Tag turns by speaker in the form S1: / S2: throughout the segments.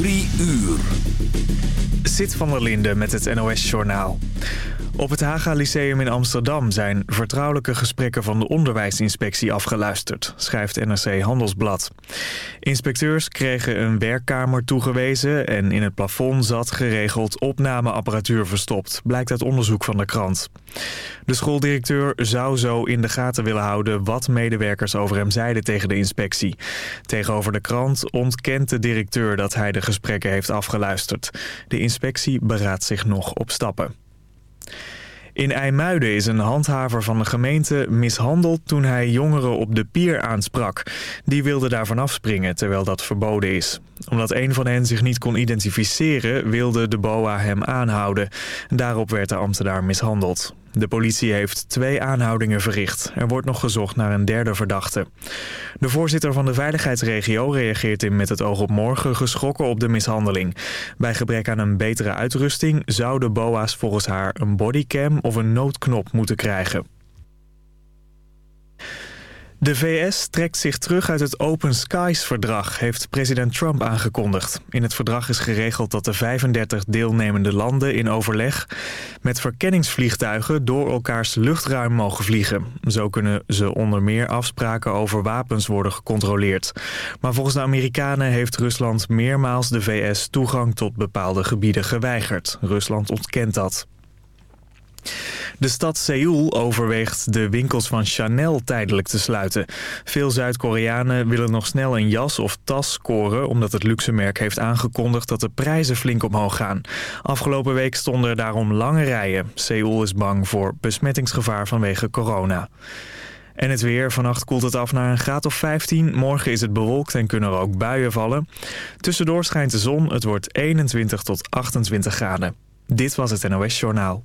S1: Drie uur.
S2: Zit van der Linde met het NOS-journaal. Op het Haga Lyceum in Amsterdam zijn vertrouwelijke gesprekken van de onderwijsinspectie afgeluisterd, schrijft NRC Handelsblad. Inspecteurs kregen een werkkamer toegewezen en in het plafond zat geregeld opnameapparatuur verstopt, blijkt uit onderzoek van de krant. De schooldirecteur zou zo in de gaten willen houden wat medewerkers over hem zeiden tegen de inspectie. Tegenover de krant ontkent de directeur dat hij de gesprekken heeft afgeluisterd. De inspectie beraadt zich nog op stappen. In IJmuiden is een handhaver van de gemeente mishandeld toen hij jongeren op de pier aansprak. Die wilden daarvan afspringen terwijl dat verboden is. Omdat een van hen zich niet kon identificeren wilde de BOA hem aanhouden. Daarop werd de ambtenaar mishandeld. De politie heeft twee aanhoudingen verricht. Er wordt nog gezocht naar een derde verdachte. De voorzitter van de veiligheidsregio reageert in Met het oog op morgen geschrokken op de mishandeling. Bij gebrek aan een betere uitrusting zouden BOA's volgens haar een bodycam of een noodknop moeten krijgen. De VS trekt zich terug uit het Open Skies-verdrag, heeft president Trump aangekondigd. In het verdrag is geregeld dat de 35 deelnemende landen in overleg met verkenningsvliegtuigen door elkaars luchtruim mogen vliegen. Zo kunnen ze onder meer afspraken over wapens worden gecontroleerd. Maar volgens de Amerikanen heeft Rusland meermaals de VS toegang tot bepaalde gebieden geweigerd. Rusland ontkent dat. De stad Seoul overweegt de winkels van Chanel tijdelijk te sluiten. Veel Zuid-Koreanen willen nog snel een jas of tas scoren... omdat het luxemerk heeft aangekondigd dat de prijzen flink omhoog gaan. Afgelopen week stonden er daarom lange rijen. Seoul is bang voor besmettingsgevaar vanwege corona. En het weer. Vannacht koelt het af naar een graad of 15. Morgen is het bewolkt en kunnen er ook buien vallen. Tussendoor schijnt de zon. Het wordt 21 tot 28 graden. Dit was het NOS Journaal.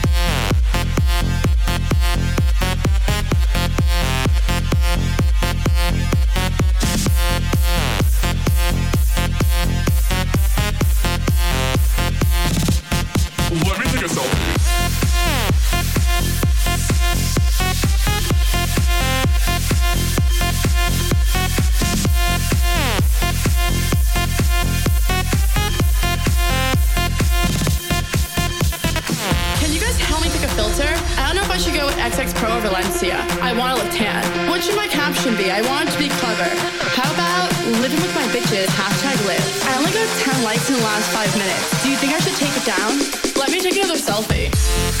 S3: Valencia. I want to look tan. What should my caption be? I want it to be clever. How about living with my bitches, hashtag live. I only got 10 likes in the last five minutes. Do you think I should take it down? Let me take another selfie.
S4: Selfie.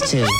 S5: to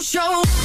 S6: Show.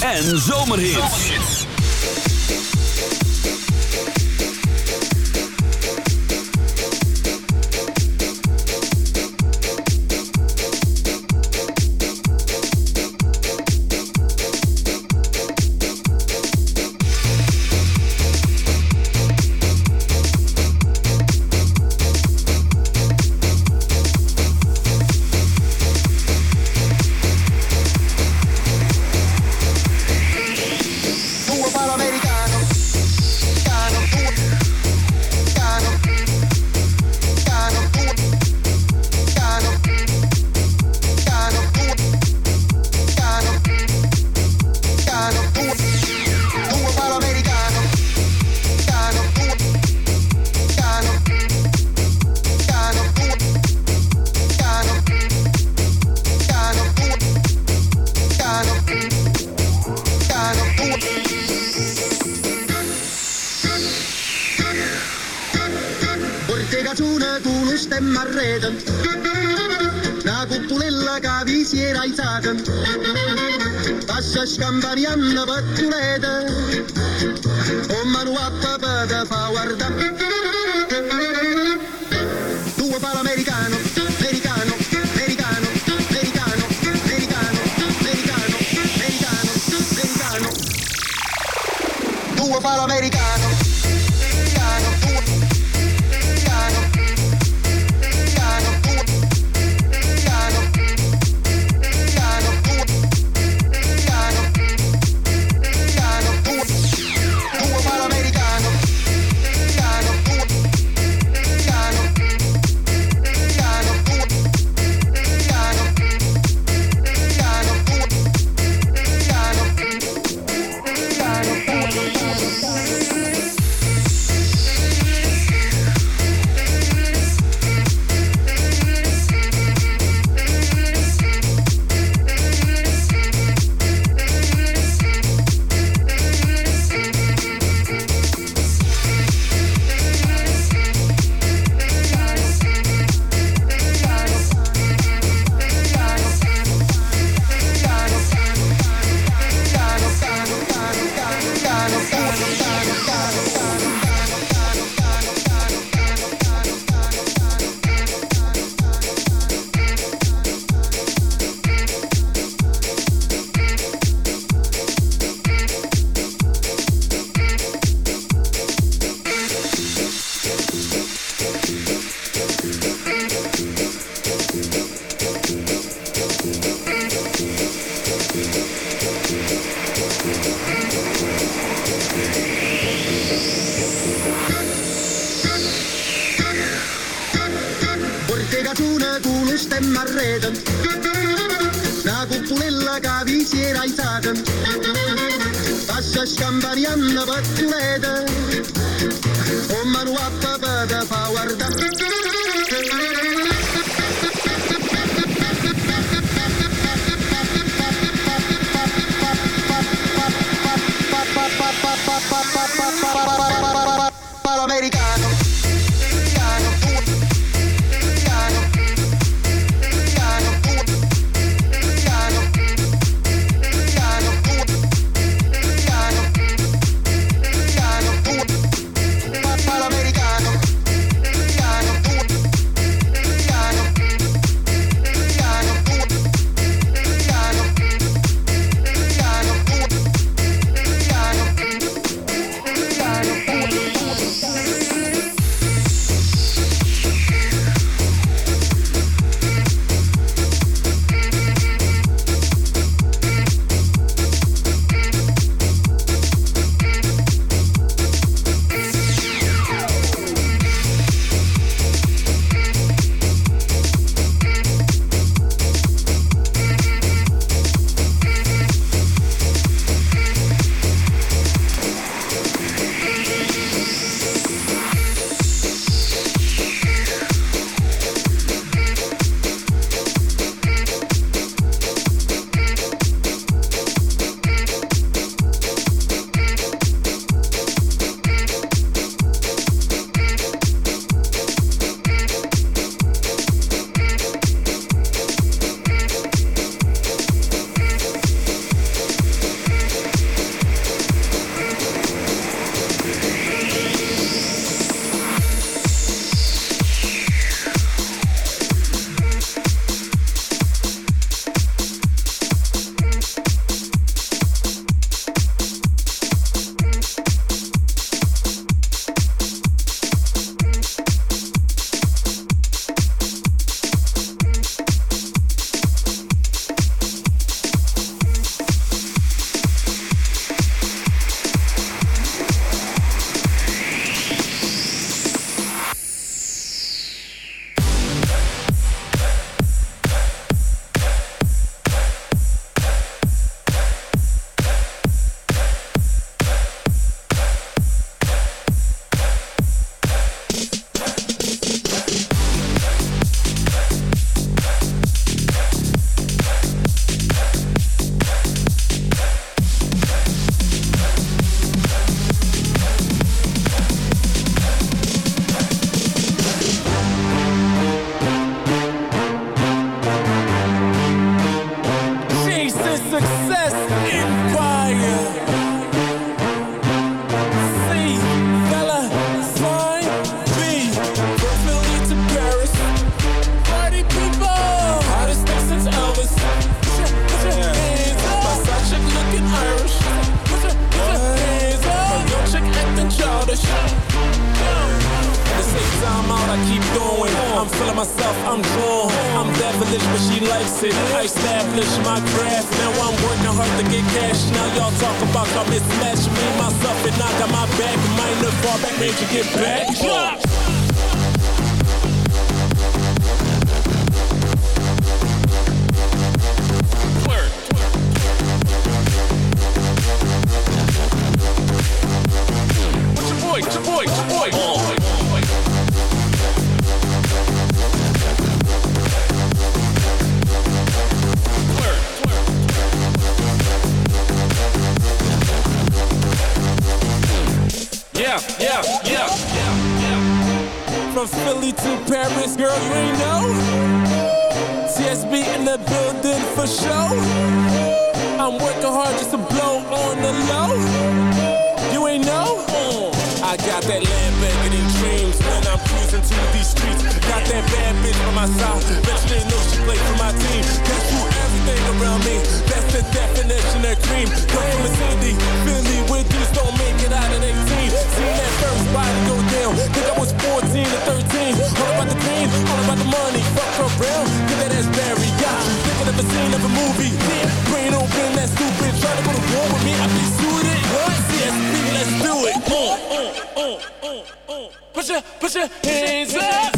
S6: En zomerhits.
S7: Şaşkan baryanla bakle Passa scampanianna
S8: pattuleeta.
S9: Your, put your hands up.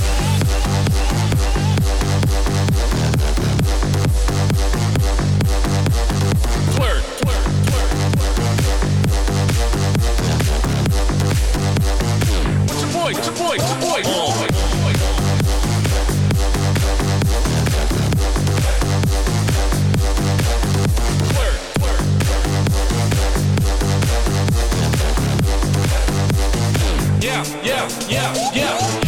S10: yeah, yeah.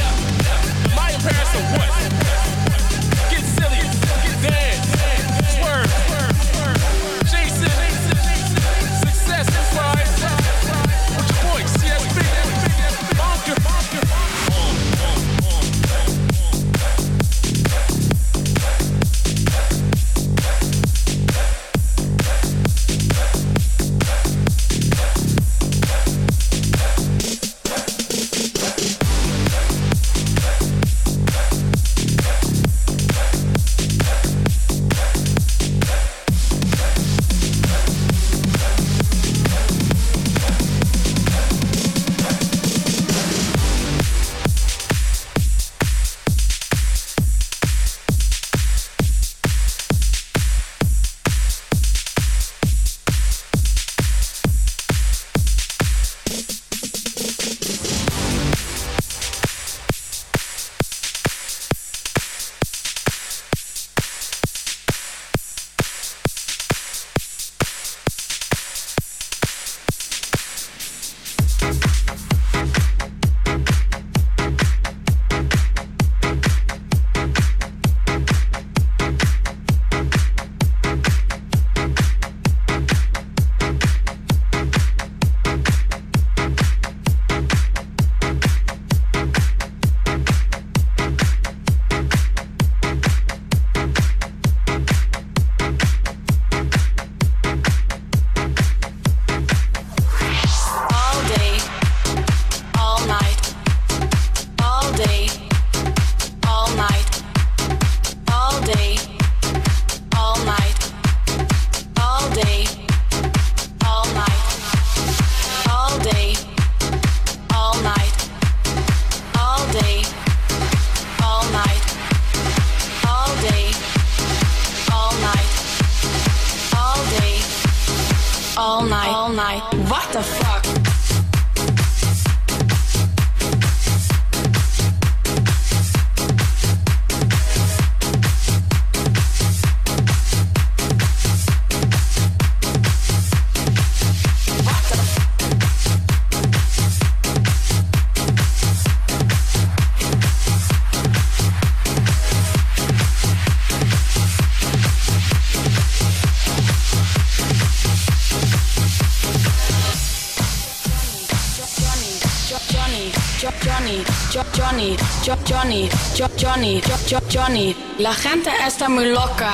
S10: Johnny, Johnny, Johnny, Johnny, Johnny, Johnny. La gente está muy loca.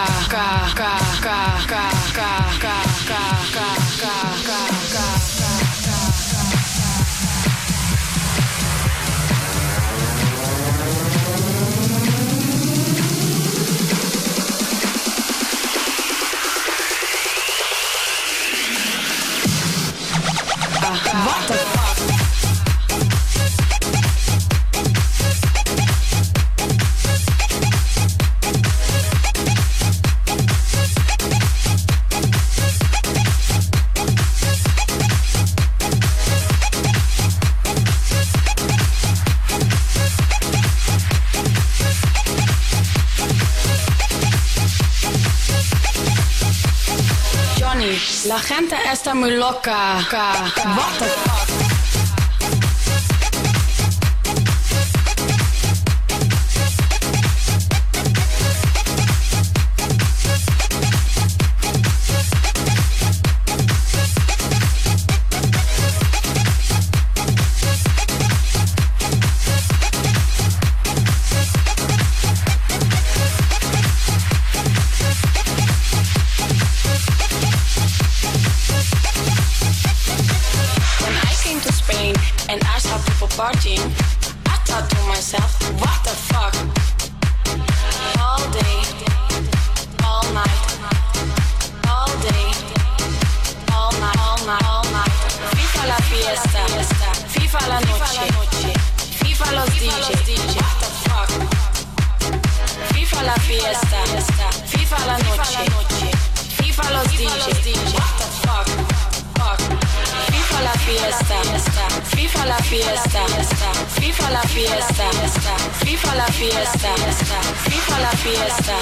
S10: Wat está muy loca. Fiesta, FIFA la fiesta, FIFA la fiesta, FIFA la fiesta,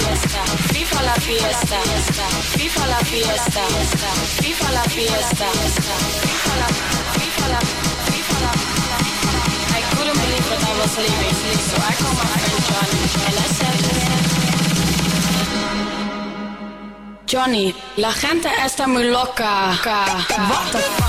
S10: FIFA la fiesta, FIFA la fiesta, FIFA la fiesta, FIFA la, FIFA la, FIFA la. I couldn't believe that I was leaving, so I called my Johnny. Johnny, la gente está muy loca. What?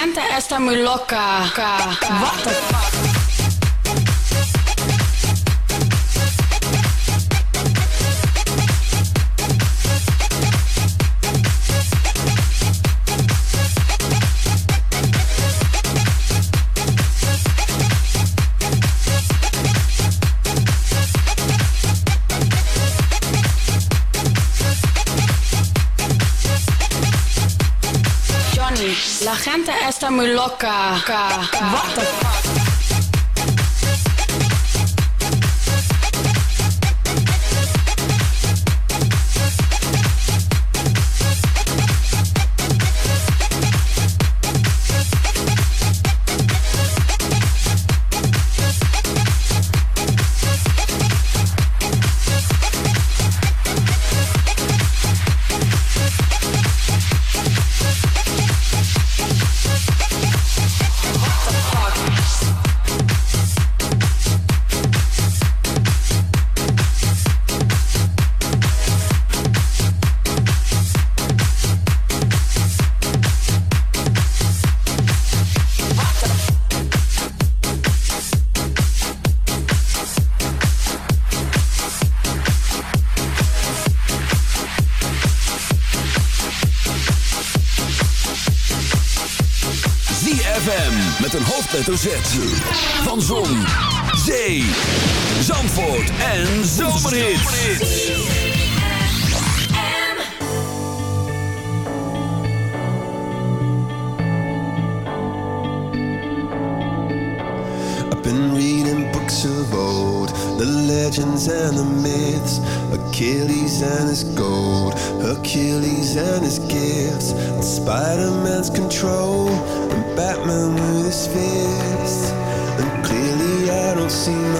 S10: Gente está muy loca. What the fuck? La gente está muy loca. What the fuck?
S1: Van Zon, Zee, Zandvoort en
S11: I've been reading books of old, the legends and the myths, Achilles and his gold, Hercules and his gifts, Spider-Man's control, and Batman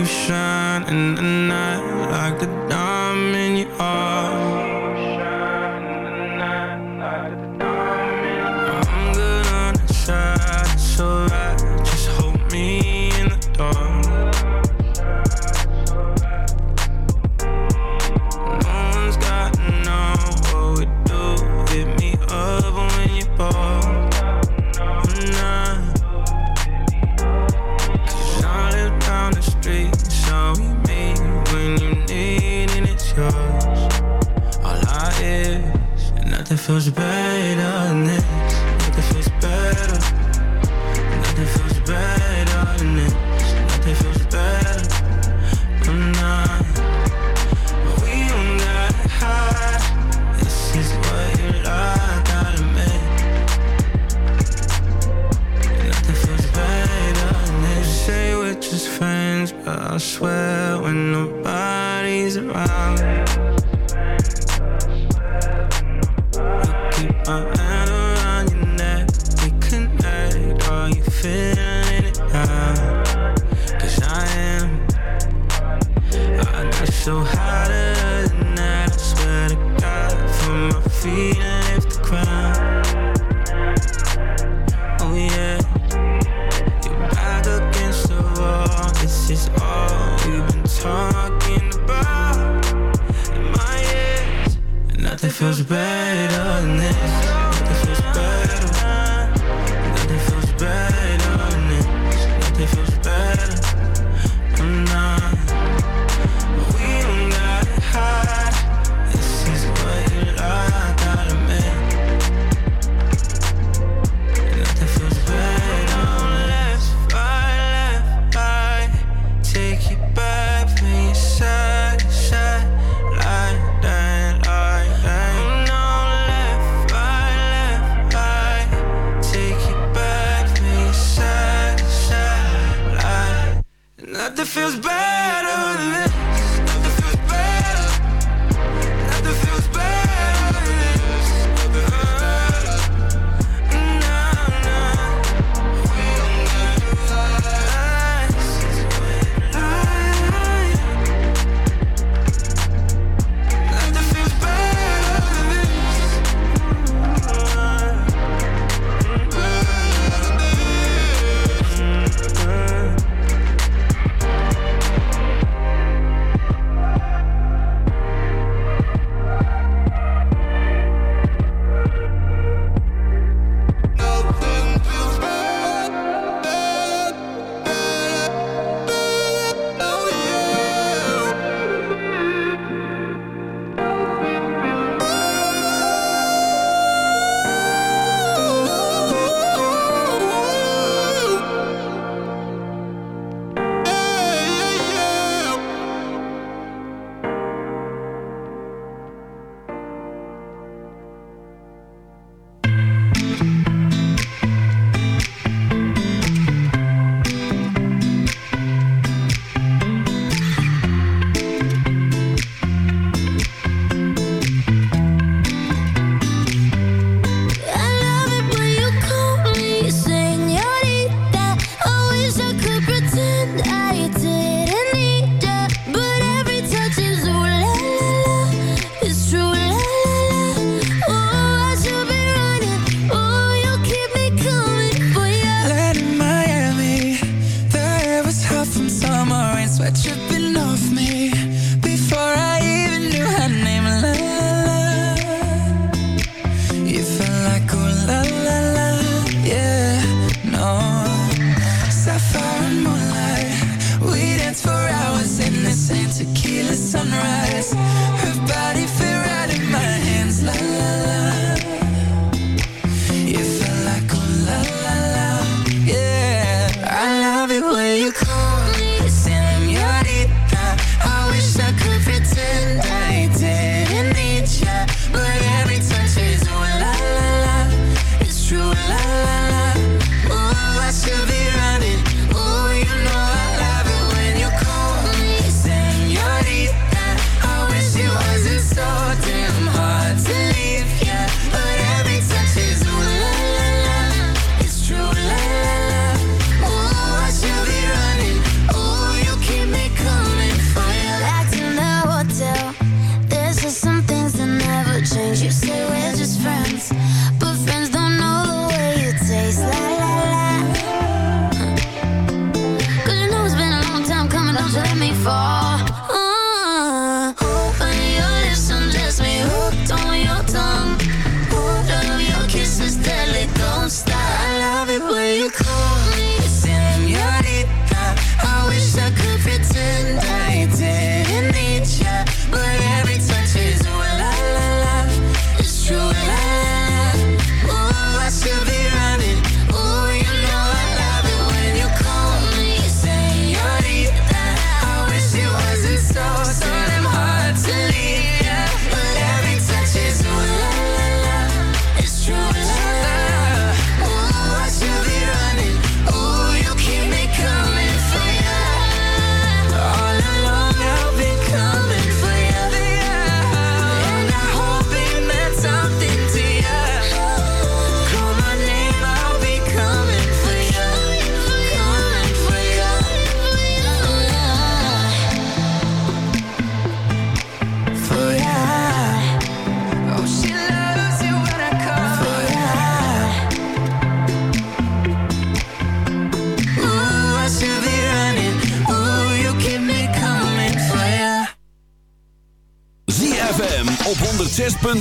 S11: you
S12: shine in the night like
S1: a diamond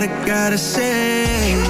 S13: gotta, gotta say.